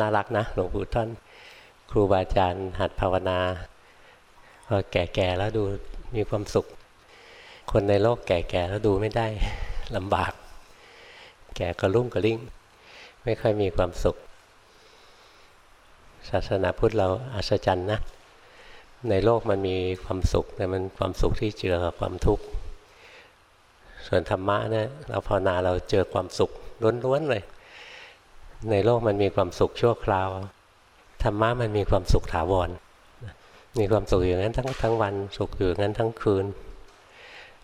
น่ารักนะ หลวงปู่ท่าน ครูบาอาจารย์ หัดภาวนาพอแก่ๆแล้วดูมีความสุข คนในโลกแก่ๆแล้วดูไม่ได้ลำบาก แก่กระลุ่มกระลิ่ง ไม่ค่อยมีความสุข ศาสนาพุทธเราอัศจรรย์นะ ในโลกมันมีความสุข แต่มันความสุขที่เจือกับความทุกข์ ส่วนธรรมะนะี่เราภาวนาเราเจอความสุขล้วนๆเลย ในโลกมันมีความสุขชั่วคราวธรรมะมันมีความสุขถาวรมีความสุขอย่างนั้นทั้งทั้งวันสุขอยู่อย่างนั้นทั้งคืน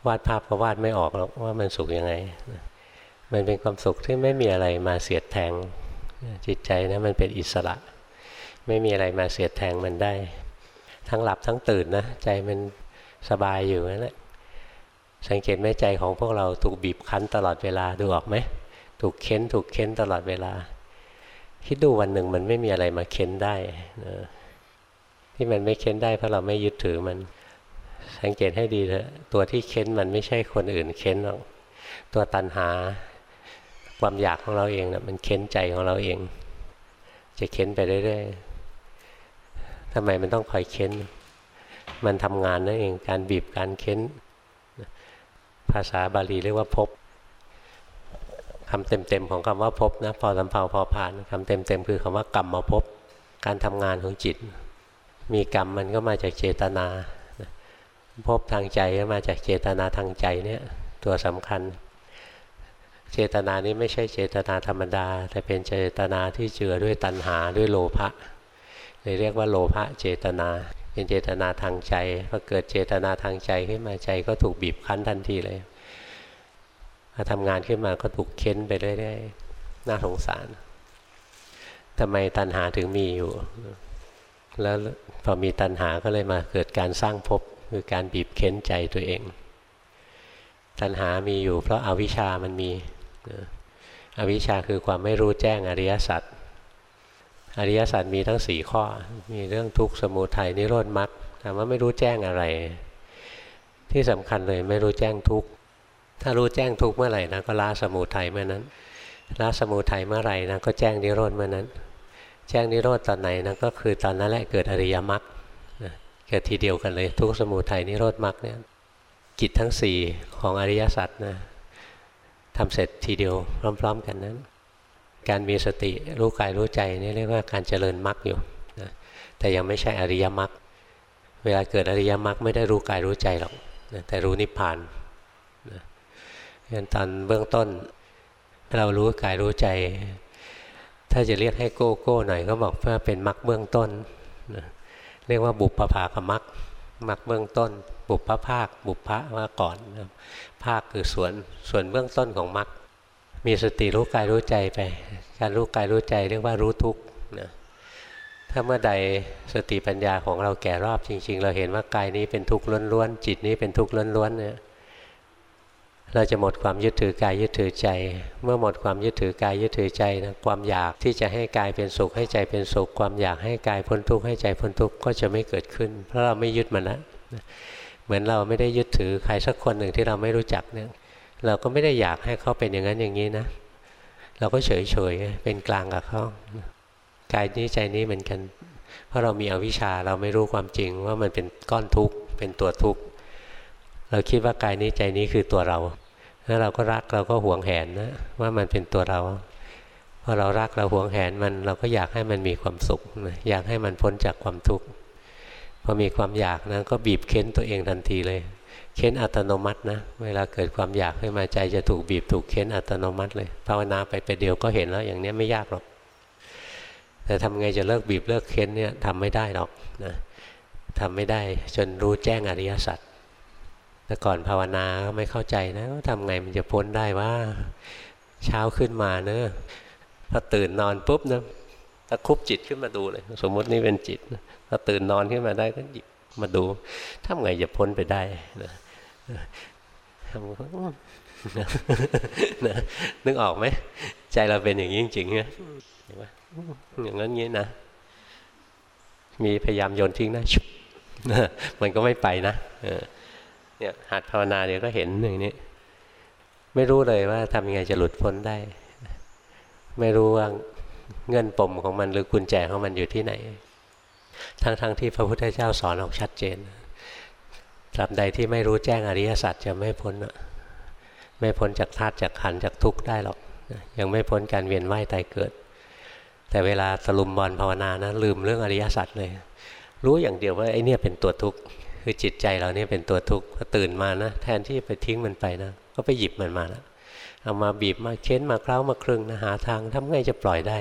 วาดภาพก็วาดไม่ออกหรอกว่ามันสุขยังไง มันเป็นความสุขที่ไม่มีอะไรมาเสียดแทงจิตใจนะมันเป็นอิสระ ไม่มีอะไรมาเสียดแทงมันได้ ทั้งหลับทั้งตื่นนะใจมันสบายอยู่นั่นแหละสังเกตไหมใจของพวกเราถูกบีบคั้นตลอดเวลาดูออกไหมถูกเค้นถูกเค้นตลอดเวลา คิดดูวันหนึ่งมันไม่มีอะไรมาเค้นได้นะที่มันไม่เค้นได้เพราะเราไม่ยึดถือมัน สังเกตให้ดีเถอะตัวที่เค้นมันไม่ใช่คนอื่นเค้นหรอกตัวตันหาความอยากของเราเองนะมันเค้นใจของเราเอง จะเค้นไปเรื่อยๆทำไมมันต้องคอยเค้น มันทำงานนั่นเองการบีบการเค้น ภาษาบาลีเรียกว่าพบ คำเต็มๆของคำว่าพบนะพอสำเพาพอผ่านคำเต็มๆคือคำว่ากรรมมาพบการทำงานของจิต มีกรรมมันก็มาจากเจตนาพบทางใจก็มาจากเจตนาทางใจเนี่ยตัวสำคัญ เจตนานี้ไม่ใช่เจตนาธรรมดา แต่เป็นเจตนาที่เจือด้วยตัณหาด้วยโลภะเลยเรียกว่าโลภะเจตนา เป็นเจตนาทางใจพอเกิดเจตนาทางใจขึ้นมาใจก็ถูกบีบคั้นทันทีเลย อทำงานขึ้นมาก็ถูกเค้นไปเรื่อยๆน่าสงสารทำไมตัณหาถึงมีอยู่ แล้วพอมีตัณหาก็เลยมาเกิดการสร้างภพคือการบีบเค้นใจตัวเอง ตัณหามีอยู่ เพราะอาวิชามันมีอวิชชาคือความไม่รู้แจ้งอริยสัจอริยสัจมีทั้งสี่ข้อ มีเรื่องทุกข์สมุทัยนิโรธมรรคถามว่าไม่รู้แจ้งอะไร ที่สำคัญเลยไม่รู้แจ้งทุกข์ ถ้ารู้แจ้งทุกเมื่อไหร่นะก็ละสมุทัยเมื่อนั้นละสมุทัยเมื่อไหร่นะก็แจ้งนิโรธเมื่อนั้น แจ้งนิโรธตอนไหนนะก็คือตอนนั้นแหละเกิดอริยมรรคเกิดทีเดียวกันเลย ทุกสมุทัยนิโรธมรรคเนี่ยกิจทั้งสี่ของอริยสัจนะทำเสร็จทีเดียวพร้อม ๆ กันนั้น การมีสติรู้กายรู้ใจนี่เรียกว่าการเจริญมรรคอยู่นะแต่ยังไม่ใช่อริยมรรคเวลาเกิดอริยมรรคไม่ได้รู้กายรู้ใจหรอกนะแต่รู้นิพพาน งั้นตอนเบื้องต้น เรารู้กายรู้ใจ ถ้าจะเรียกให้โก้โก้หน่อยก็บอกว่าเป็นมรรคเบื้องต้นนะเรียกว่าบุปผาคมรรคมรรคเบื้องต้น บุพภาค บุพพะว่าก่อนภาคคือส่วนส่วนเบื้องต้นของมรรคมีสติรู้กายรู้ใจไป การรู้กายรู้ใจเรียกว่ารู้ทุกข์นะถ้าเมื่อใดสติปัญญาของเราแก่รอบจริง ๆ เราเห็นว่ากายนี้เป็นทุกข์ล้วนๆจิตนี้เป็นทุกข์ล้วนๆเนี่ย เราจะหมดความยึดถือกายยึดถือใจ เมื่อหมดความยึดถือกายยึดถือใจนะความอยากที่จะให้กายเป็นสุขให้ใจเป็นสุข ความอยากให้กายพ้นทุกข์ให้ใจพ้นทุกข์ก็จะไม่เกิดขึ้น เพราะเราไม่ยึดมันแล้วเหมือนเราไม่ได้ยึดถือใครสักคนหนึ่งที่เราไม่รู้จักเนี่ยเราก็ไม่ได้อยากให้เขาเป็นอย่างนั้นอย่างนี้นะ เราก็เฉยเฉยเป็นกลางกับเขากายนี้ใจนี้เหมือนกัน เพราะเรามีอวิชชาเราไม่รู้ความจริงว่ามันเป็นก้อนทุกข์เป็นตัวทุกข์ เราคิดว่ากายนี้ใจนี้คือตัวเรา แล้วเราก็รักเราก็หวงแหนนะว่ามันเป็นตัวเราพอเรารักเราหวงแหนมันเราก็อยากให้มันมีความสุข อยากให้มันพ้นจากความทุกข์พอมีความอยากนะก็บีบเค้นตัวเองทันทีเลย เค้นอัตโนมัตินะ เวลาเกิดความอยากขึ้นมาใจจะถูกบีบถูกเค้นอัตโนมัติเลยภาวนาไปไปเดียวก็เห็นแล้วอย่างนี้ไม่ยากหรอก แต่ทำไงจะเลิกบีบเลิกเค้นเนี่ยทำไม่ได้หรอกนะทำไม่ได้จนรู้แจ้งอริยสัจ แต่ก่อนภาวนาก็ไม่เข้าใจนะว่าทำไงมันจะพ้นได้ว่า เช้าขึ้นมาเนอะพอตื่นนอนปุ๊บนะตะคุบจิตขึ้นมาดูเลย สมมตินี่เป็นจิตพอตื่นนอนขึ้นมาได้ก็หยิบมาดูทำไงจะพ้นไปได้นะทำนะนึกออกไหมใจเราเป็นอย่างนี้จริงๆเนี่ยอย่างนั้นงี้นะมีพยายามโยนทิ้งนะชุบมันก็ไม่ไปนะ เนี่ยหัดภาวนาเดี๋ยวก็เห็นอย่างนี้ ไม่รู้เลยว่าทำยังไงจะหลุดพ้นได้ ไม่รู้ว่าเงินปมของมันหรือกุญแจของมันอยู่ที่ไหน ทั้งๆทที่พระพุทธเจ้าสอนออกชัดเจนตราบใดที่ไม่รู้แจ้งอริยสัจจะไม่พ้นไม่พ้นจากธาตุจากขันจากทุกข์ได้หรอกยังไม่พ้นการเวียนว่ายตายเกิด แต่เวลาตะลุมบอลภาวนานะลืมเรื่องอริยสัจเลย รู้อย่างเดียวว่าไอ้นี่เป็นตัวทุกข์ คือจิตใจเราเนี่ยเป็นตัวทุกข์ตื่นมานะแทนที่ไปทิ้งมันไปนะก็ไปหยิบมันมาแล้วเอามาบีบมาเค้นมาเคล้ามาครึงนะหาทางทำไงจะปล่อยได้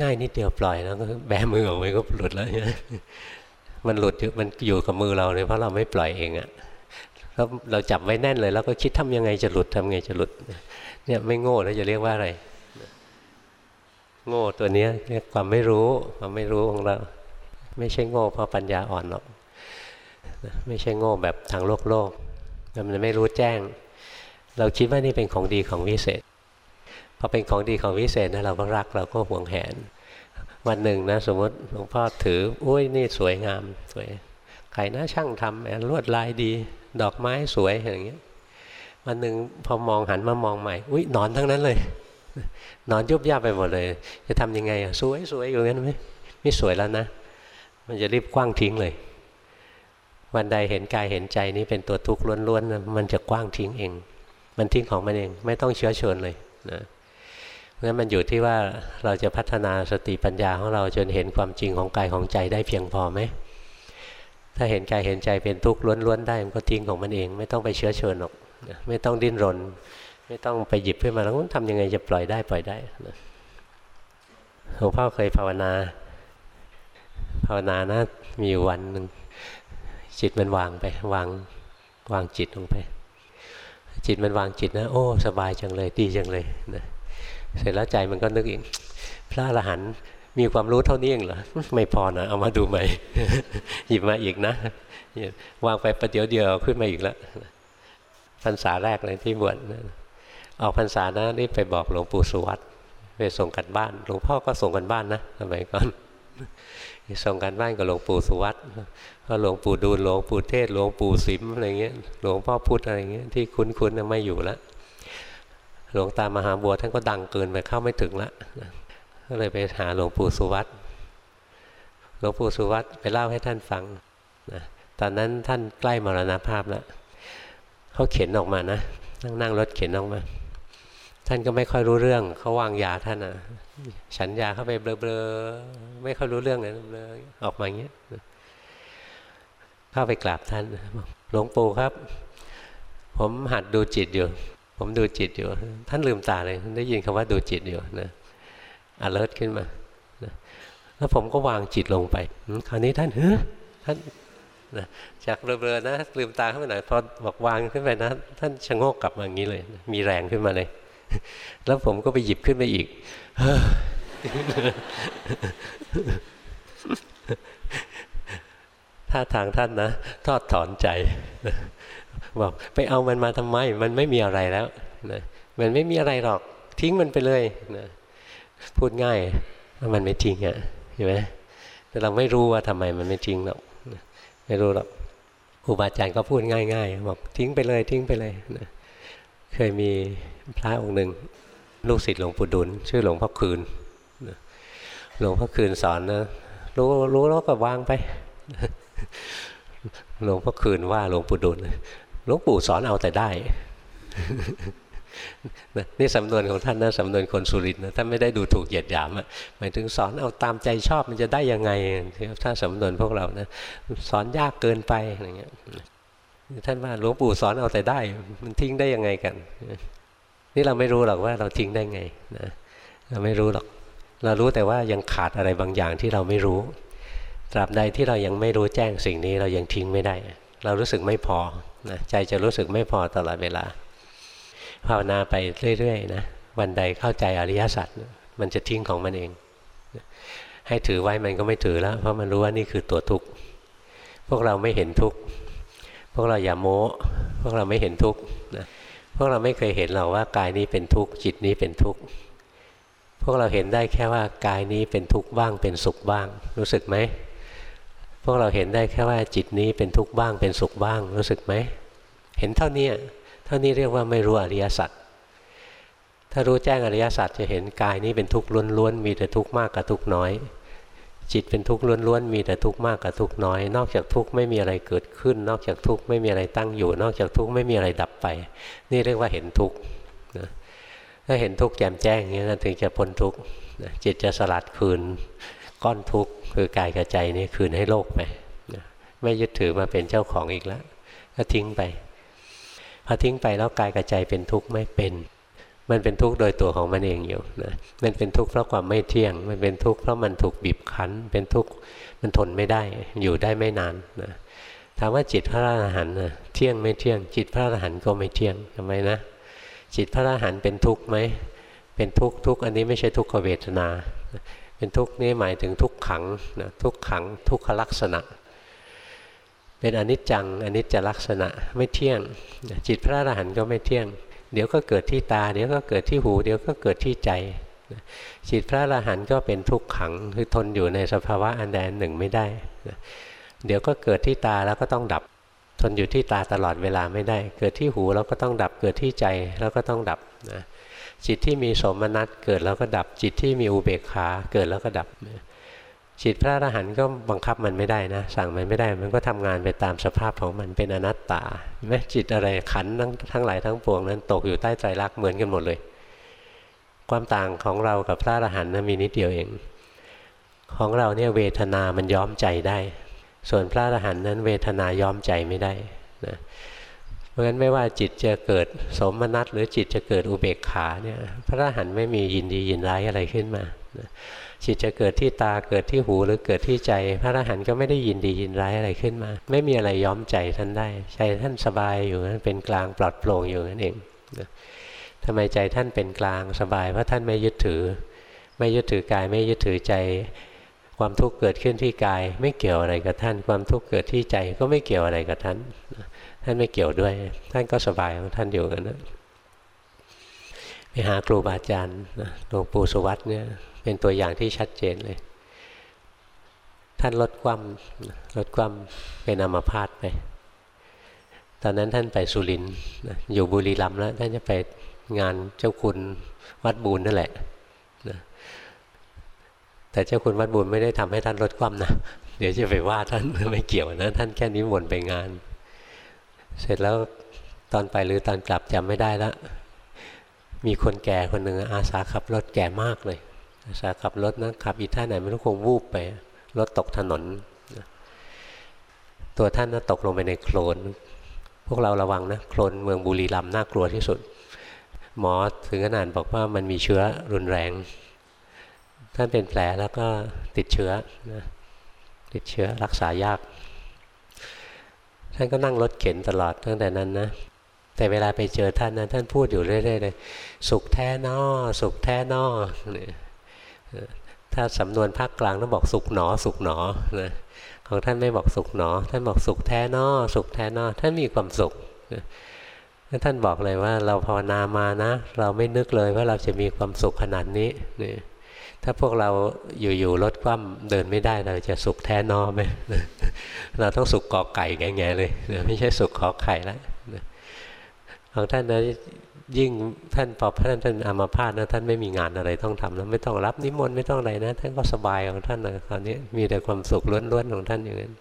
ง่ายนิดเดียวปล่อยแล้วก็แบมือออกไปก็หลุดแล้วเนี่ยมันหลุดมันอยู่กับมือเราเลยเพราะเราไม่ปล่อยเองอะแล้วเราจับไว้แน่นเลย แล้วก็คิดทำยังไงจะหลุดทำไงจะหลุด เนี่ยไม่โง่แล้วจะเรียกว่าอะไร โง่ตัวนี้เรียกความไม่รู้ความไม่รู้ของเรา ไม่ใช่โง่เพราะปัญญาอ่อนหรอก ไม่ใช่โง่แบบทางโลกโลกมันไม่รู้แจ้ง เราคิดว่านี่เป็นของดีของวิเศษพอเป็นของดีของวิเศษนะเราก็รักเราก็หวงแหน วันหนึ่งนะสมมติหลวงพ่อถืออุ้ยนี่สวยงามสวยใครนะช่างทำลวดลายดี ดอกไม้สวยอย่างเงี้ยวันหนึ่งพอมองหันมามองใหม่ อุ้ยนอนทั้งนั้นเลยนอนยุบยับไปหมดเลย จะทำยังไงอะสวยสวยอยู่งั้นไหมไม่สวยแล้วนะ มันจะรีบกว้างทิ้งเลย วันใดเห็นกายเห็นใจนี้เป็นตัวทุกข์ล้วนๆมันจะกว้างทิ้งเอง มันทิ้งของมันเองไม่ต้องเชื้อเชิญเลยนะเพราะฉะนั้นมันอยู่ที่ว่าเราจะพัฒนาสติปัญญาของเราจนเห็นความจริงของกายของใจได้เพียงพอไหมถ้าเห็นกายเห็นใจเป็นทุกข์ล้วนๆได้มันก็ทิ้งของมันเอง ไม่ต้องไปเชื้อเชิญหรอกไม่ต้องดิ้นรน ไม่ต้องไปหยิบขึ้นมาแล้วทำยังไงจะปล่อยได้ปล่อยได้หลวงพ่อเคยภาวนา ภาวนานะมีวันหนึ่ง จิตมันวางไปวางวางจิตลงไป จิตมันวางจิตนะ โอ้ สบายจังเลยดีจังเลยนะเสร็จแล้วใจมันก็นึกอีกพระอรหันต์มีความรู้เท่านี้เองเหรอไม่พอนะเอามาดูใหม่หยิบมาอีกนะวางไปประเดี๋ยวเดียวขึ้นมาอีกแล้วพรรษาแรกเลยที่บวชออกพรรษานะนี่ไปบอกหลวงปู่สุวัตไปส่งกันบ้าน หลวงพ่อก็ส่งกันบ้านนะสมัยก่อน ส่งกันบ้านกับหลวงปู่สุวัตก็หลวงปู่ดูลหลวงปู่เทศหลวงปู่สิมอะไรเงี้ยหลวงพ่อพุธอะไรเงี้ยที่คุ้นๆไม่อยู่ล้วหลวงตามหาบัวท่านก็ดังเกินไปเข้าไม่ถึงละก็เลยไปหาหลวงปู่สุวัตหลวงปู่สุวัตไปเล่าให้ท่านฟังนะตอนนั้นท่านใกล้มรณภาพแล้วเขาเข็นออกมานะนั่งนั่งรถเข็นออกมา ท่านก็ไม่ค่อยรู้เรื่องเขาวางยาท่านอะฉันยาเข้าไปเบลอๆไม่ค่อยรู้เรื่องเลยเบลอออกมาอย่างเงี้ยเข้าไปกราบท่านหลวงปู่ครับ ผมหัดดูจิตอยู่ ผมดูจิตอยู่ ท่านลืมตาเลยได้ยินคำว่าดูจิตอยู่นะ alert ขึ้นมาแล้วผมก็วางจิตลงไปคราวนี้ท่านเฮ้ท่านนะจากเบลอๆนะลืมตาขึ้นไปหน่อยพอบอกวางขึ้นไปนะ ท่านชะโงกกลับมาอย่างนี้เลย มีแรงขึ้นมาเลย แล้วผมก็ไปหยิบขึ้นไปอีกถ้าทางท่านนะ ทอดถอนใจ บอกไปเอามันมาทำไม มันไม่มีอะไรแล้วนะมันไม่มีอะไรหรอก ทิ้งมันไปเลยนะพูดง่ายว่ามันไม่จริงอะเห็นไหมแต่เราไม่รู้ว่าทำไมมันไม่จริงหรอกไม่รู้หรอกครูบาอาจารย์ก็พูดง่ายๆบอกทิ้งไปเลยทิ้งไปเลยนะ เคยมีพระองค์หนึ่งลูกศิษย์หลวงปู่ดุล ชื่อหลวงพ่อคืนหลวงพ่อคืนสอนนะรู้รู้แล้วก็วางไปหลวงพ่อคืนว่าหลวงปู่ดุลหลวงปู่สอนเอาแต่ได้นี่สำนวนของท่านนะสำนวนคนสุรินทร์นะท่านไม่ได้ดูถูกเหยียดหยามอะหมายถึงสอนเอาตามใจชอบมันจะได้ยังไงถ้าสำนวนพวกเรานะสอนยากเกินไปอะไรเงี้ย ท่านว่าหลวงปู่สอนเอาแต่ได้ มันทิ้งได้ยังไงกัน นี่เราไม่รู้หรอกว่าเราทิ้งได้ไงนะเราไม่รู้หรอก เรารู้แต่ว่ายังขาดอะไรบางอย่างที่เราไม่รู้ ตราบใดที่เรายังไม่รู้แจ้งสิ่งนี้เรายังทิ้งไม่ได้ เรารู้สึกไม่พอนะใจจะรู้สึกไม่พอตลอดเวลา ภาวนาไปเรื่อยๆนะวันใดเข้าใจอริยสัจมันจะทิ้งของมันเอง ให้ถือไว้มันก็ไม่ถือแล้ว เพราะมันรู้ว่านี่คือตัวทุกข์พวกเราไม่เห็นทุกข์ พวกเราอย่าโม้ พวกเราไม่เห็นทุกข์นะพวกเราไม่เคยเห็นเราว่ากายนี้เป็นทุกข์จิตนี้เป็นทุกข์พวกเราเห็นได้แค่ว่ากายนี้เป็นทุกข์บ้างเป็นสุขบ้าง รู้สึกไหมพวกเราเห็นได้แค่ว่าจิตนี้เป็นทุกข์บ้างเป็นสุขบ้าง รู้สึกไหมเห็นเท่านี้เท่านี้เรียกว่าไม่รู้อริยสัจถ้ารู้แจ้งอริยสัจจะเห็นกายนี้เป็นทุกข์ล้วนๆมีแต่ทุกข์มากกับทุกข์น้อย จิตเป็นทุกข์ล้วนๆมีแต่ทุกข์มากกับทุกข์น้อย นอกจากทุกข์ไม่มีอะไรเกิดขึ้น นอกจากทุกข์ไม่มีอะไรตั้งอยู่ นอกจากทุกข์ไม่มีอะไรดับไป นี่เรียกว่าเห็นทุกข์ถ้าเห็นทุกข์แจ่มแจ้งอย่างนี้ถึงจะพ้นทุกข์จิตจะสลัดคืน ก้อนทุกข์คือกายกับใจนี่คืนให้โลกไปไม่ยึดถือมาเป็นเจ้าของอีกแล้วก็ทิ้งไปพอทิ้งไปแล้วกายกับใจเป็นทุกข์ไม่เป็น มันเป็นทุกข์โดยตัวของมันเองอยู่นะมันเป็นทุกข์เพราะความไม่เที่ยง มันเป็นทุกข์เพราะมันถูกบีบคั้น เป็นทุกข์มันทนไม่ได้ อยู่ได้ไม่นานนะถามว่าจิตพระอรหันต์เที่ยงไม่เที่ยง จิตพระอรหันต์ก็ไม่เที่ยงทำไมนะ จิตพระอรหันต์เป็นทุกข์ไหมเป็นทุกข์ทุกข์อันนี้ไม่ใช่ทุกขเวทนา เป็นทุกข์นี่หมายถึงทุกขังนะทุกขังทุกขลักษณะ เป็นอนิจจังอนิจจลักษณะไม่เที่ยง จิตพระอรหันต์ก็ไม่เที่ยง เดี๋ยวก็เกิดที่ตา เดี๋ยวก็เกิดที่หู เดี๋ยวก็เกิดที่ใจจิตพระอรหันต์ก็เป็นทุกขังคือทนอยู่ในสภาวะอันใดอันหนึ่งไม่ได้ เดี๋ยวก็เกิดที่ตาแล้วก็ต้องดับ ทนอยู่ที่ตาตลอดเวลาไม่ได้ เกิดที่หูแล้วก็ต้องดับ เกิดที่ใจแล้วก็ต้องดับนะจิตที่มีสมนัตเกิดแล้วก็ดับ จิตที่มีอุเบกขาเกิดแล้วก็ดับ จิตพระอรหันต์ก็บังคับมันไม่ได้นะ สั่งมันไม่ได้มันก็ทำงานไปตามสภาพของมันเป็นอนัตตาแม้จิตอะไรขันทั้งทั้งหลายทั้งปวงนั้นตกอยู่ใต้ใจรักเหมือนกันหมดเลย ความต่างของเรากับพระอรหันต์นะมีนิดเดียวเอง ของเราเนี่ยเวทนามันย้อมใจได้ ส่วนพระอรหันต์นั้นเวทนาย้อมใจไม่ได้นะเพราะฉะนั้นไม่ว่าจิตจะเกิดสมนัตหรือจิตจะเกิดอุเบกขาเนี่ยพระอรหันต์ไม่มียินดียินร้ายอะไรขึ้นมานะ จิตจะเกิดที่ตาเกิดที่หูหรือเกิดที่ใจ พระอรหันต์ก็ไม่ได้ยินดียินร้ายอะไรขึ้นมา ไม่มีอะไรย้อมใจท่านได้ใจท่านสบายอยู่นั้นเป็นกลางปลอดโปร่งอยู่นั่นเองทำไมใจท่านเป็นกลางสบายเพราะท่านไม่ยึดถือ ไม่ยึดถือกายไม่ยึดถือใจ ความทุกข์เกิดขึ้นที่กาย ไม่เกี่ยวอะไรกับท่าน ความทุกข์เกิดที่ใจก็ไม่เกี่ยวอะไรกับท่าน ท่านไม่เกี่ยวด้วย ท่านก็สบายของท่านอยู่กันนะไปหาครูบาอาจารย์หลวงปู่สุวัตเนี่ย เป็นตัวอย่างที่ชัดเจนเลย ท่านลดความลดความเป็นอัมพาตไป ตอนนั้นท่านไปสุรินอยู่บุรีรัมย์แล้วท่านจะไปงานเจ้าคุณวัดบูรนั่นแหละนะแต่เจ้าคุณวัดบูรไม่ได้ทำให้ท่านลดความนะ เดี๋ยวจะไปว่าท่านไม่เกี่ยวนะ ท่านแค่นิมนต์ไปงาน เสร็จแล้วตอนไปหรือตอนกลับจำไม่ได้แล้วมีคนแก่คนหนึ่งอาสาขับรถแก่มากเลย สาขับรถนะขับอีท่าไหนไม่รู้คงวูบไปรถตกถนน ตัวท่านนะตกลงไปในโคลน พวกเราระวังนะโคลนเมืองบุรีรัมย์น่ากลัวที่สุด หมอถึงขนาดบอกว่ามันมีเชื้อรุนแรง ท่านเป็นแผลแล้วก็ติดเชื้อนะติดเชื้อรักษายาก ท่านก็นั่งรถเข็นตลอดตั้งแต่นั้นนะแต่เวลาไปเจอท่านนะท่านพูดอยู่เรื่อยๆเลยสุขแท้นอสุขแท้นอเนี่ย ถ้าสำนวนภาคกลางต้องบอกสุขหนอ สุขหนอนะของท่านไม่บอกสุขหนอ ท่านบอกสุขแท้นอสุขแท้นอท่านมีความสุขนะท่านบอกเลยว่าเราภาวนามานะ เราไม่นึกเลยว่าเราจะมีความสุขขนาดนี้นี่ถ้าพวกเราอยู่ๆลดความเดินไม่ได้เราจะสุขแท้นอไหมเราต้องสุขกอไก่แง่ๆเลยไม่ใช่สุขขอไข่แล้วของท่านนะ ยิ่งท่านพอท่านท่านอามาพาตนะท่านไม่มีงานอะไรต้องทำแล้วไม่ต้องรับนิมนต์ไม่ต้องอะไรนะ ท่านก็สบายของท่านนะคราวนี้มีแต่ความสุขล้วนๆของท่านอย่างนั้น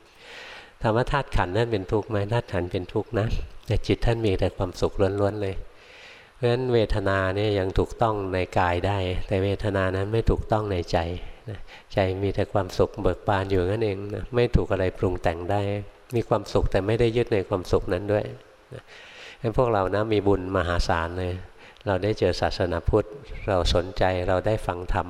ถามว่าธาตุขันนั่นเป็นทุกข์ไหมธาตุขันเป็นทุกข์นะแต่จิตท่านมีแต่ความสุขล้วนๆเลย เพราะฉะนั้นเวทนาเนี่ยยังถูกต้องในกายได้ แต่เวทนานั้นไม่ถูกต้องในใจใจมีแต่ความสุขเบิกบานอยู่นั่นเองนะไม่ถูกอะไรปรุงแต่งได้ มีความสุขแต่ไม่ได้ยึดในความสุขนั้นด้วยงั้น พวกเรานะมีบุญมหาศาลเลย เราได้เจอศาสนาพุทธ เราสนใจเราได้ฟังธรรม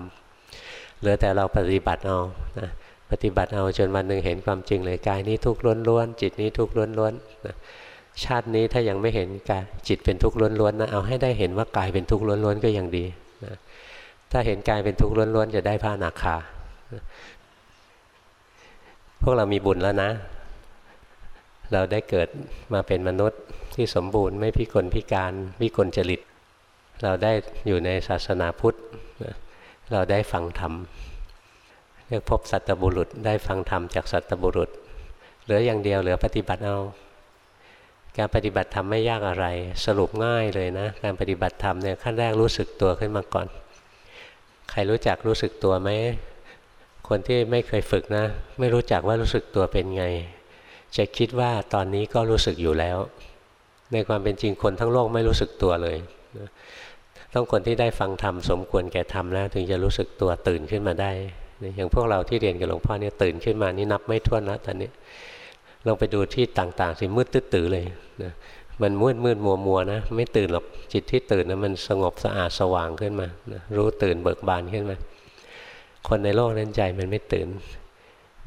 เหลือแต่เราปฏิบัติเอานะปฏิบัติเอาจนวันหนึ่งเห็นความจริงเลยกายนี้ทุกข์ล้วนๆจิตนี้ทุกข์ล้วนๆนะชาตินี้ถ้ายังไม่เห็นกายจิตเป็นทุกข์ล้วนๆนะเอาให้ได้เห็นว่ากายเป็นทุกข์ล้วนๆก็ยังดีนะถ้าเห็นกายเป็นทุกข์ล้วนๆจะได้พระนาคาพวกเรามีบุญแล้วนะ เราได้เกิดมาเป็นมนุษย์ ที่สมบูรณ์ไม่พิกลพิการวิกลจริต เราได้อยู่ในศาสนาพุทธ เราได้ฟังธรรมเรียกพบสัตบุรุษ ได้ฟังธรรมจากสัตบุรุษ เหลืออย่างเดียวเหลือปฏิบัติเอาการปฏิบัติธรรมไม่ยากอะไร สรุปง่ายเลยนะการปฏิบัติธรรมเนี่ยขั้นแรกรู้สึกตัวขึ้นมาก่อน ใครรู้จักรู้สึกตัวไหมคนที่ไม่เคยฝึกนะ ไม่รู้จักว่ารู้สึกตัวเป็นไง จะคิดว่าตอนนี้ก็รู้สึกอยู่แล้ว ในความเป็นจริงคนทั้งโลกไม่รู้สึกตัวเลย ต้องคนที่ได้ฟังธรรมสมควรแก่ธรรมแล้ว ถึงจะรู้สึกตัวตื่นขึ้นมาได้ อย่างพวกเราที่เรียนกับหลวงพ่อเนี่ยตื่นขึ้นมานี่นับไม่ถ้วนแล้วตอนนี้ลองไปดูที่ต่างๆสิมืดตื้อเลยนะมันมืดมืดมัวมัวนะไม่ตื่นหรอกจิตที่ตื่นนะมันสงบสะอาดสว่างขึ้นมานะรู้ตื่นเบิกบานขึ้นมา คนในโลกนั้นใจมันไม่ตื่น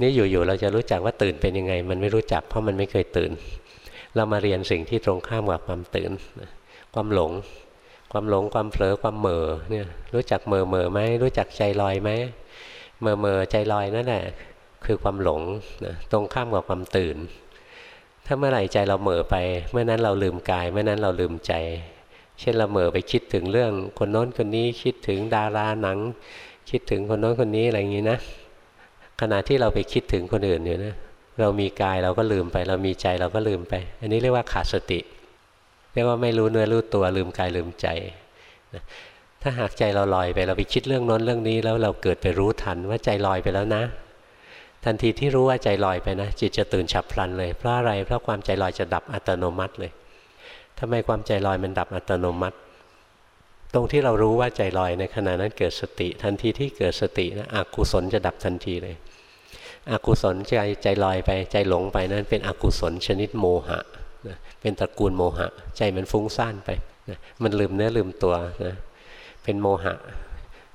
นี่อยู่ๆเราจะรู้จักว่าตื่นเป็นยังไง มันไม่รู้จักเพราะมันไม่เคยตื่น เรามาเรียนสิ่งที่ตรงข้ามกับความตื่น ความหลง ความหลงความเผลอความเหม่อเนี่ยรู้จักเหม่อเหม่อไหมรู้จักใจลอยไหมเมื่อเมื่อใจลอยนั่นแหละคือความหลงนะตรงข้ามกับความตื่น ถ้าเมื่อไหร่ใจเราเหม่อไป เมื่อนั้นเราลืมกาย เมื่อนั้นเราลืมใจ เช่นเราเหม่อไปคิดถึงเรื่องคนโน้นคนนี้คิดถึงดาราหนัง คิดถึงคนโน้นคนนี้อะไรอย่างนี้นะขณะที่เราไปคิดถึงคนอื่นอยู่นะ เรามีกายเราก็ลืมไป เรามีใจเราก็ลืมไป อันนี้เรียกว่าขาดสติ เรียกว่าไม่รู้เนื้อรู้ตัวลืมกายลืมใจถ้าหากใจเราลอยไปเราไปคิดเรื่องน้นเรื่องนี้ แล้วเราเกิดไปรู้ทันว่าใจลอยไปแล้วนะ ทันทีที่รู้ว่าใจลอยไปนะ จิตจะตื่นฉับพลันเลยเพราะอะไรเพราะความใจลอยจะดับอัตโนมัติเลยทำไมความใจลอยมันดับอัตโนมัติ ตรงที่เรารู้ว่าใจลอยในขณะนั้นเกิดสติ ทันทีที่เกิดสตินะอกุศลจะดับทันทีเลย อกุศลใจใจลอยไปใจหลงไปนั้นเป็นอกุศลชนิดโมหะนะเป็นตระกูลโมหะ ใจมันฟุ้งซ่านไปนะมันลืมเนื้อลืมตัวนะเป็นโมหะ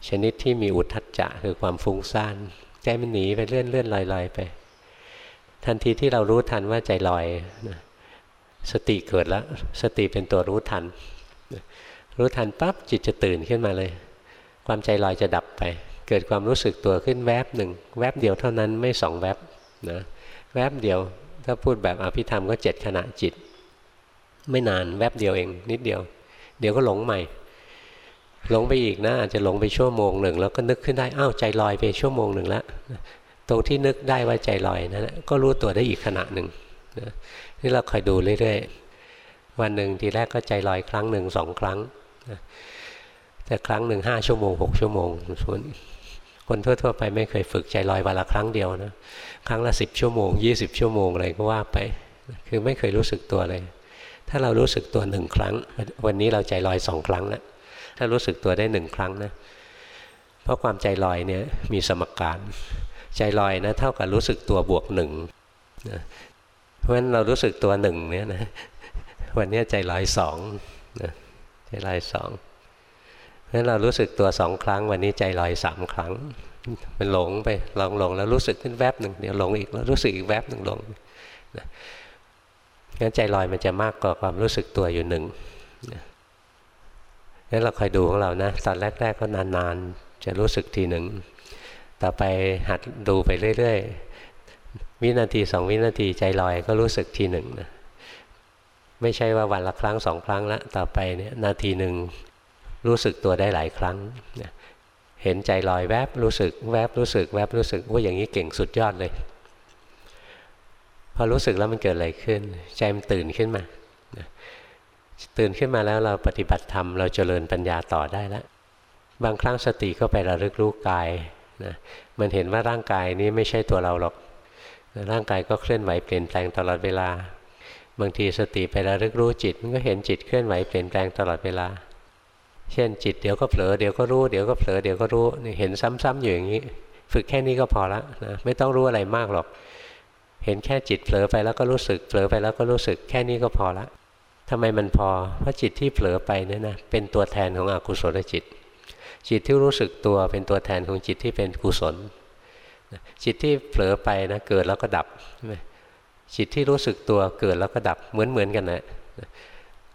ชนิดที่มีอุทธัจจะคือความฟุ้งซ่านใจมันหนีไปเลื่อนเลื่อนลอยลอยไป ทันทีที่เรารู้ทันว่าใจลอยนะสติเกิดแล้วสติเป็นตัวรู้ทัน รู้ทันปั๊บจิตจะตื่นขึ้นมาเลย ความใจลอยจะดับไป เกิดความรู้สึกตัวขึ้นแวบหนึ่งแวบเดียวเท่านั้นไม่สองแวบนะแวบเดียวถ้าพูดแบบอภิธรรมก็เจ็ดขณะจิต ไม่นานแวบเดียวเองนิดเดียว เดี๋ยวก็หลงใหม่ หลงไปอีกนะอาจจะหลงไปชั่วโมงหนึ่งแล้วก็นึกขึ้นได้อ้าวใจลอยไปชั่วโมงหนึ่งแล้วตรงที่นึกได้ว่าใจลอยนั่นก็รู้ตัวได้อีกขณะหนึ่งนะนี่เราคอยดูเรื่อยๆวันหนึ่งทีแรกก็ใจลอยครั้งหนึ่งสองครั้งนะแต่ครั้งหนึ่งห้าชั่วโมงหกชั่วโมงส่วน คนทั่ว ๆ ไปไม่เคยฝึกใจลอยวันละครั้งเดียวนะครั้งละสิบชั่วโมงยี่สิบชั่วโมงอะไรก็ว่าไป คือไม่เคยรู้สึกตัวเลย ถ้าเรารู้สึกตัวหนึ่งครั้ง วันนี้เราใจลอยสองครั้งแล้วถ้ารู้สึกตัวได้หนึ่งครั้งนะเพราะความใจลอยเนี่ยมีสมการ ใจลอยนะเท่ากับรู้สึกตัวบวกหนึ่งนะเพราะฉะนั้นเรารู้สึกตัวหนึ่งเนี่ยนะวันนี้ใจลอยสองนะใจลอยสอง นั้นเรารู้สึกตัวสองครั้ง วันนี้ใจลอยสามครั้ง มันหลงไปลองหลงแล้วรู้สึกขึ้นแวบหนึ่งเดี๋ยวหลงอีกแล้วรู้สึกอีกแวบหนึ่งหลงนะงั้นใจลอยมันจะมากกว่าความรู้สึกตัวอยู่หนึ่งนะงั้นเราคอยดูของเรานะตอนแรก ๆ ก็นานๆ จะรู้สึกทีหนึ่งต่อไปหัดดูไปเรื่อยๆ วินาทีสองวินาทีใจลอยก็รู้สึกทีหนึ่งนะไม่ใช่ว่าวันละครั้งสองครั้งละต่อไปเนี่ยนาทีหนึ่ง รู้สึกตัวได้หลายครั้งเห็นใจลอยแวบรู้สึกแวบรู้สึกแวบรู้สึกว่าอย่างนี้เก่งสุดยอดเลย พอรู้สึกแล้วมันเกิดอะไรขึ้น ใจมันตื่นขึ้นมาตื่นขึ้นมาแล้วเราปฏิบัติธรรมเราเจริญปัญญาต่อได้แล้วบางครั้งสติก็ไประลึกรู้กายนะมันเห็นว่าร่างกายนี้ไม่ใช่ตัวเราหรอกร่างกายก็เคลื่อนไหวเปลี่ยนแปลงตลอดเวลา บางทีสติไประลึกรู้จิต มันก็เห็นจิตเคลื่อนไหวเปลี่ยนแปลงตลอดเวลา เช่นจิตเดี๋ยวก็เผลอเดี๋ยวก็รู้เดี๋ยวก็เผลอเดี๋ยวก็รู้เห็นซ้ำๆอยู่อย่างนี้ ฝึกแค่นี้ก็พอละนะไม่ต้องรู้อะไรมากหรอก เห็นแค่จิตเผลอไปแล้วก็รู้สึกเผลอไปแล้วก็รู้สึกแค่นี้ก็พอละทำไมมันพอ เพราะจิตที่เผลอไปเนี่ยนะเป็นตัวแทนของอกุศลจิต จิตที่รู้สึกตัวเป็นตัวแทนของจิตที่เป็นกุศล จิตที่เผลอไปนะเกิดแล้วก็ดับจิตที่รู้สึกตัวเกิดแล้วก็ดับเหมือนเหมือนกันนะ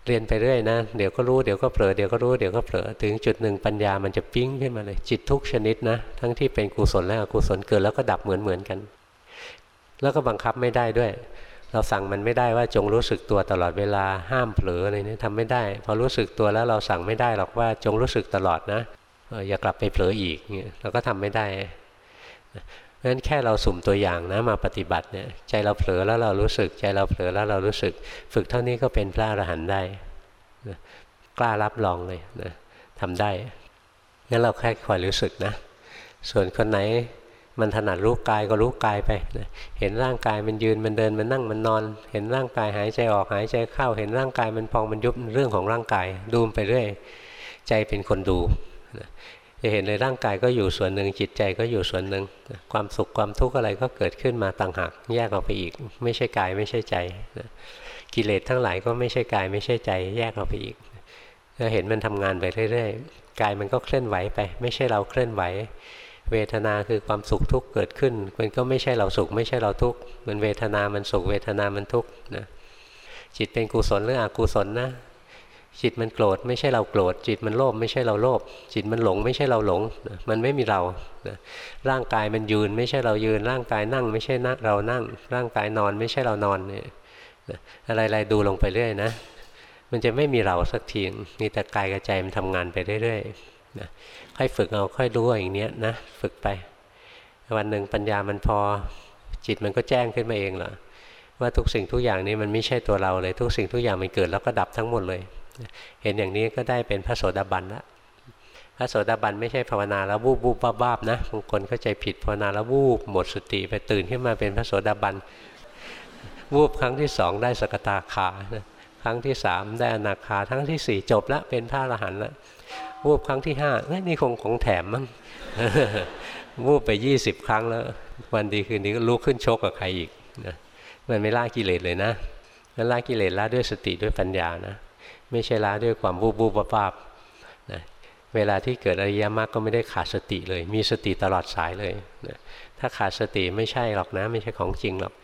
เรียนไปเรื่อยนะเดี๋ยวก็รู้เดี๋ยวก็เผลอเดี๋ยวก็รู้เดี๋ยวก็เผลอถึงจุดหนึ่งปัญญามันจะปิ้งขึ้นมาเลยจิตทุกชนิดนะ ทั้งที่เป็นกุศลและอกุศลเกิดแล้วก็ดับเหมือนเหมือนกัน แล้วก็บังคับไม่ได้ด้วย เราสั่งมันไม่ได้ว่าจงรู้สึกตัวตลอดเวลาห้ามเผลออะไรนี่ทำไม่ได้ พอรู้สึกตัวแล้วเราสั่งไม่ได้หรอกว่าจงรู้สึกตลอดนะอย่ากลับไปเผลออีกเงี้ยเราก็ทำไม่ได้ เพราะฉะนั้นแค่เราสุ่มตัวอย่างนะมาปฏิบัติเนี่ยใจเราเผลอแล้วเรารู้สึก ใจเราเผลอแล้วเรารู้สึก ฝึกเท่านี้ก็เป็นพระอรหันต์ได้นะกล้ารับรองเลยนะทำได้งั้นเราแค่คอยรู้สึกนะ ส่วนคนไหนมันถนัดรู้กายก็รู้กายไปนะเห็นร่างกายมันยืนมันเดินมันนั่งมันนอน เห็นร่างกายหายใจออกหายใจเข้า เห็นร่างกายมันพองมันยุบเรื่องของร่างกายดูไปเรื่อยใจเป็นคนดู จะเห็นเลยร่างกายก็อยู่ส่วนหนึ่งจิตใจก็อยู่ส่วนหนึ่งความสุขความทุกข์อะไรก็เกิดขึ้นมาต่างหากแยกออกไปอีก ไม่ใช่กายไม่ใช่ใจกิเลสทั้งหลายก็ไม่ใช่กายไม่ใช่ใจ แยกออกไปอีกจะเห็นมันทำงานไปเรื่อยๆกายมันก็เคลื่อนไหวไป ไม่ใช่เราเคลื่อนไหว เวทนาคือความสุขทุกข์เกิดขึ้น มันก็ไม่ใช่เราสุข ไม่ใช่เราทุกข์มันเวทนามันสุขเวทนามันทุกข์นะจิตเป็นกุศลหรืออกุศลนะ จิตมันโกรธไม่ใช่เราโกรธจิตมันโลภไม่ใช่เราโลภจิตมันหลงไม่ใช่เราหลง มันไม่มีเรา ร่างกายมันยืนไม่ใช่เรายืน ร่างกายนั่ง ไม่ใช่เรานั่ง ร่างกายนอนไม่ใช่เรานอนเนี่ยอะไรๆดูลงไปเรื่อยนะ มันจะไม่มีเราสักทีมีแต่กายกับใจมันทำงานไปเรื่อยๆนะค่อยฝึกเอาค่อยรู้อย่างเนี้ยนะฝึกไป วันหนึ่งปัญญามันพอ จิตมันก็แจ้งขึ้นมาเองเหรอว่าทุกสิ่งทุกอย่างนี้มันไม่ใช่ตัวเราเลย ทุกสิ่งทุกอย่างมันเกิดแล้วก็ดับทั้งหมดเลย เห็นอย่างนี้ก็ได้เป็นพระโสดาบันละพระโสดาบันไม่ใช่ภาวนาแล้ววูบวูบบ้าบ้านะบางคนเข้าใจผิดภาวนาแล้ววูบหมดสติไปตื่นขึ้นมาเป็นพระโสดาบันวูบครั้งที่สองได้สกตาขาครั้งที่สามได้อนาคาครั้งที่สี่จบแล้วเป็นพระอรหันต์แล้ววูบครั้งที่ห้านี่คงของแถมมั้งวูบไปยี่สิบครั้งแล้ว วันดีคืนนี้ก็ลุกขึ้นชกกับใครอีกนะมันไม่ล่ากิเลสเลยนะมันล่ากิเลสละด้วยสติด้วยปัญญานะ ไม่ใช่ละด้วยความบูบูบวาบนะเวลาที่เกิดอริยมรรคก็ไม่ได้ขาดสติเลย มีสติตลอดสายเลยนะถ้าขาดสติไม่ใช่หรอกนะ ไม่ใช่ของจริงหรอก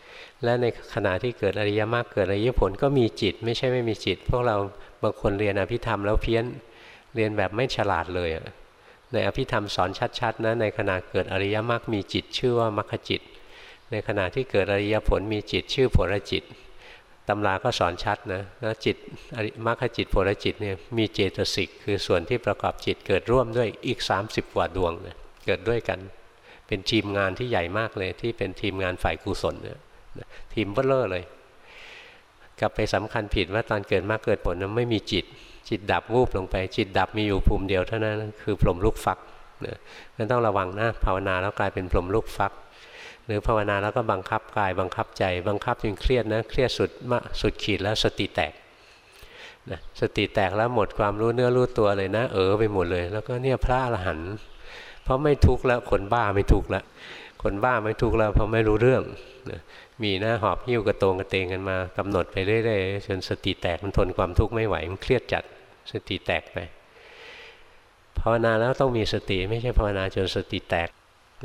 และในขณะที่เกิดอริยมรรคเกิดอริยผลก็มีจิต ไม่ใช่ไม่มีจิต พวกเราบางคนเรียนอภิธรรมแล้วเพี้ยนเรียนแบบไม่ฉลาดเลยในอภิธรรมสอนชัดๆนะในขณะเกิดอริยมรรคมีจิต ชื่อว่ามรรคจิต ในขณะที่เกิดอริยผลมีจิต ชื่อผลจิต ตำราก็สอนชัดนะนะจิตมรรคจิตโพลจิตเนี่ยมีเจตสิกคือส่วนที่ประกอบจิตเกิดร่วมด้วยอีก 30 กว่าดวงนะเกิดด้วยกัน เป็นทีมงานที่ใหญ่มากเลย ที่เป็นทีมงานฝ่ายกุศลเนี่ยเคลิ้มเบลอเลย กลับไปสำคัญผิดว่าตอนเกิดมรรคเกิดผลนั้นไม่มีจิต จิตดับวูบลงไป จิตดับมีอยู่ภูมิเดียวเท่านั้นคือพรหมลูกฟักนั่นต้องระวังนะภาวนาแล้วกลายเป็นพรหมลูกฟัก หรือภาวนาแล้วก็บังคับกายบังคับใจ บังคับจนเครียดนะเครียดสุดมาสุดขีดแล้วสติแตกนะสติแตกแล้วหมดความรู้เนื้อรู้ตัวเลยนะ เอ๋อไปหมดเลย แล้วก็เนี่ยพระอรหันต์เพราะไม่ทุกข์แล้วคนบ้าไม่ทุกข์แล้วคนบ้าไม่ทุกข์แล้วเพราะไม่รู้เรื่องนะมีหน้าหอบหิ้วกระโตงกระเตงกันมากำหนดไปเรื่อยๆจนสติแตกมันทนความทุกข์ไม่ไหวมันเครียดจัดสติแตกไปภาวนาแล้วต้องมีสติไม่ใช่ภาวนาจนสติแตก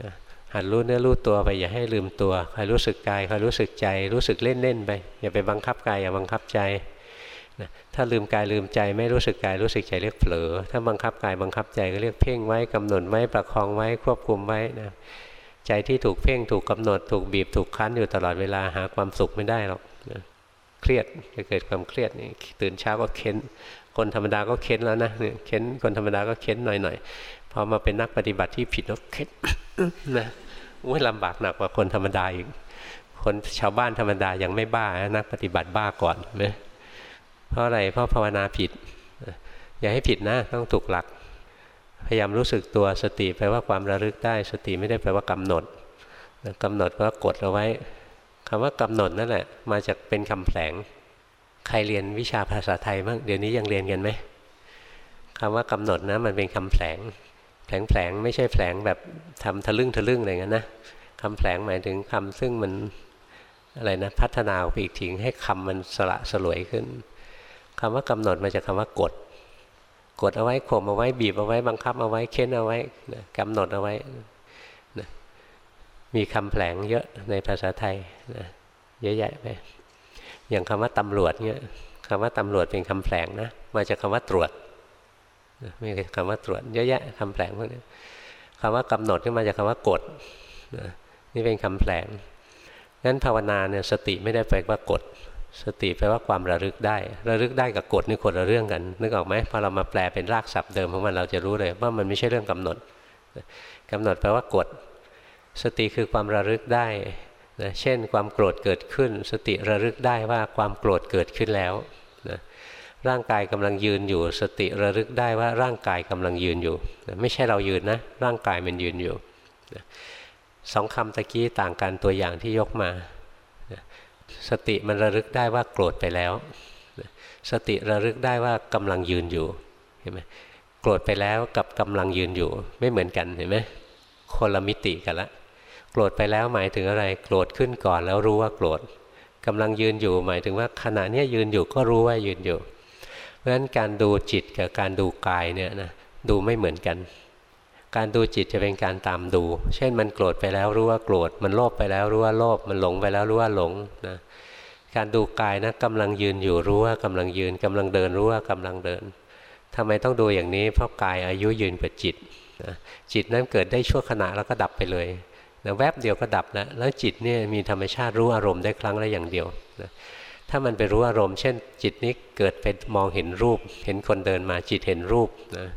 นะ หัดรู้เนื้อรู้ตัวไปอย่าให้ลืมตัวคอยรู้สึกกายคอยรู้สึกใจ รู้สึกเล่นๆไปอย่าไปบังคับกายอย่าบังคับใจนะถ้าลืมกายลืมใจไม่รู้สึกกายรู้สึกใจเรียกเผลอ ถ้าบังคับกายบังคับใจก็เรียกเพ่งไว้กำหนดไว้ประคองไว้ควบคุมไว้นะใจที่ถูกเพ่งถูกกำหนด ถูกบีบถูกคั้นอยู่ตลอดเวลาหาความสุขไม่ได้หรอกนะเครียดจะเกิดความเครียดนี่ตื่นเช้าก็เค้น คนธรรมดาก็เค้นแล้วนะเนี่ยเค้นคนธรรมดาก็เค้นหน่อยๆ พอมาเป็นนักปฏิบัติที่ผิดแล้วเค้นนะอุ้ยลำบากหนักกว่าคนธรรมดาอีก คนชาวบ้านธรรมดายังไม่บ้านักปฏิบัติบ้าก่อนไหมเพราะอะไรเพราะภาวนาผิด อย่าให้ผิดนะต้องถูกหลัก พยายามรู้สึกตัวสติแปลว่าความระลึกได้ สติไม่ได้แปลว่ากำหนดกำหนดแปลว่ากดเอาไว้คำว่ากำหนดนั่นแหละ มาจากเป็นคำแผลงใครเรียนวิชาภาษาไทยบ้างเดี๋ยวนี้ยังเรียนกันไหมคำว่ากำหนดนะมันเป็นคำแผลง แผลงๆไม่ใช่แผลงแบบทำทะลึ่งทะลึ่งอะไรเงี้ยนะคำแผลงหมายถึงคำซึ่งมันอะไรนะพัฒนาไปอีกทีให้คำมันสละสลวยขึ้นคำว่ากำหนดมาจากคาว่ากด กดเอาไว้ข่มเอาไว้บีบเอาไว้บังคับเอาไว้เค้นเอาไว้นะกำหนดเอาไว้นะมีคำแผลงเยอะในภาษาไทยนะเยอะแยะไปอย่างคำว่าตำรวจเนี่ยคำว่าตำรวจเป็นคำแผลงนะมาจากคาว่าตรวจ ม่ใช่คำว่าตรวจเยอะแยะคำแผลงพวกนี้คำว่ากำหนดขึ้นมาจากคาว่ากดนี่เป็นคำแผลงงั้นภาวนาเนี่ยสติไม่ได้แปลว่ากด สติแปลว่าความระลึกได้ ระลึกได้กับกดนี่คนละเรื่องกันนึกออกไหมพอเรามาแปลเป็นรากศัพท์เดิมของมันเราจะรู้เลยว่ามันไม่ใช่เรื่องกำหนดกำหนดแปลว่ากด สติคือความระลึกได้นะเช่นความโกรธเกิดขึ้น สติระลึกได้ว่าความโกรธเกิดขึ้นแล้ว ร่างกายกำลังยืนอยู่ สติระลึกได้ว่าร่างกายกำลังยืนอยู่ ไม่ใช่เรายืนนะ ร่างกายมันยืนอยู่สองคำตะกี้ต่างกันตัวอย่างที่ยกมา สติมันระลึกได้ว่าโกรธไปแล้ว สติระลึกได้ว่ากำลังยืนอยู่เห็นไหมโกรธไปแล้วกับกำลังยืนอยู่ ไม่เหมือนกันเห็นไหมคนละมิติกันละโกรธไปแล้วหมายถึงอะไร โกรธขึ้นก่อนแล้วรู้ว่าโกรธกำลังยืนอยู่หมายถึงว่าขณะนี้ยืนอยู่ก็รู้ว่ายืนอยู่ เพราะฉะนั้นการดูจิตกับการดูกายเนี่ยนะดูไม่เหมือนกัน การดูจิตจะเป็นการตามดู เช่นมันโกรธไปแล้วรู้ว่าโกรธ มันโลภไปแล้วรู้ว่าโลภ มันหลงไปแล้วรู้ว่าหลงนะ การดูกายนะกำลังยืนอยู่รู้ว่ากำลังยืนกำลังเดินรู้ว่ากำลังเดินทำไมต้องดูอย่างนี้ เพราะกายอายุยืนกว่าจิตนะจิตนั้นเกิดได้ชั่วขณะแล้วก็ดับไปเลยนะแวบเดียวก็ดับแล้ว แล้วจิตเนี่ยมีธรรมชาติรู้อารมณ์ได้ครั้งละอย่างเดียวนะ ถ้ามันไปรู้อารมณ์เช่น จิตนี้เกิดไปมองเห็นรูป เห็นคนเดินมาจิตเห็นรูปนะ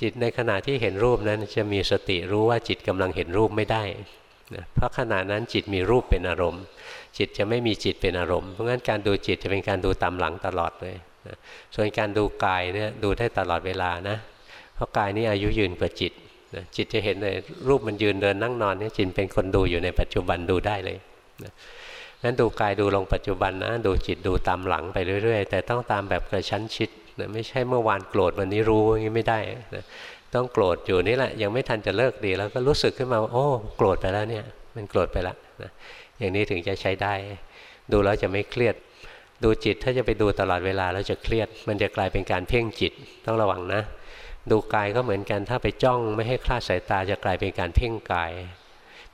จิตในขณะที่เห็นรูปนั้นจะมีสติรู้ว่าจิตกำลังเห็นรูปไม่ได้นะเพราะขณะนั้นจิตมีรูปเป็นอารมณ์ จิตจะไม่มีจิตเป็นอารมณ์เพราะงั้นการดูจิตจะเป็นการดูตามหลังตลอดเลยนะส่วนการดูกายเนี่ยดูได้ตลอดเวลานะเพราะกายนี้อายุยืนกว่าจิตนะจิตจะเห็นเลยรูปมันยืนเดินนั่งนอนเนี่ยจิตเป็นคนดูอยู่ในปัจจุบันดูได้เลยนะ งั้นดูกายดูลงปัจจุบันนะ ดูจิตดูตามหลังไปเรื่อย ๆ แต่ต้องตามแบบกระชั้นชิดนะไม่ใช่เมื่อวานโกรธวันนี้รู้อย่างนี้ไม่ได้นะต้องโกรธอยู่นี่แหละ ยังไม่ทันจะเลิกดี แล้วก็รู้สึกขึ้นมาว่าโอ้โกรธไปแล้วเนี่ย มันโกรธไปแล้วนะอย่างนี้ถึงจะใช้ได้ ดูแล้วจะไม่เครียด ดูจิตถ้าจะไปดูตลอดเวลาแล้วจะเครียด มันจะกลายเป็นการเพ่งจิตต้องระวังนะ ดูกายก็เหมือนกันถ้าไปจ้องไม่ให้คลาดสายตาจะกลายเป็นการเพ่งกาย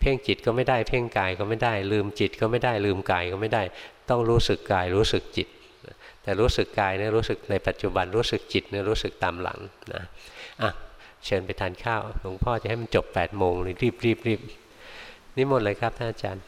เพ่งจิตก็ไม่ได้ เพ่งกายก็ไม่ได้ ลืมจิตก็ไม่ได้ ลืมกายก็ไม่ได้ ต้องรู้สึกกายรู้สึกจิต แต่รู้สึกกายเนี่ยรู้สึกในปัจจุบันรู้สึกจิตเนี่ยรู้สึกตามหลังนะอะเชิญไปทานข้าวหลวงพ่อจะให้มันจบ8ปดโมงเลยรีบรีบรีบนี่หมดเลยครับท่านอาจารย์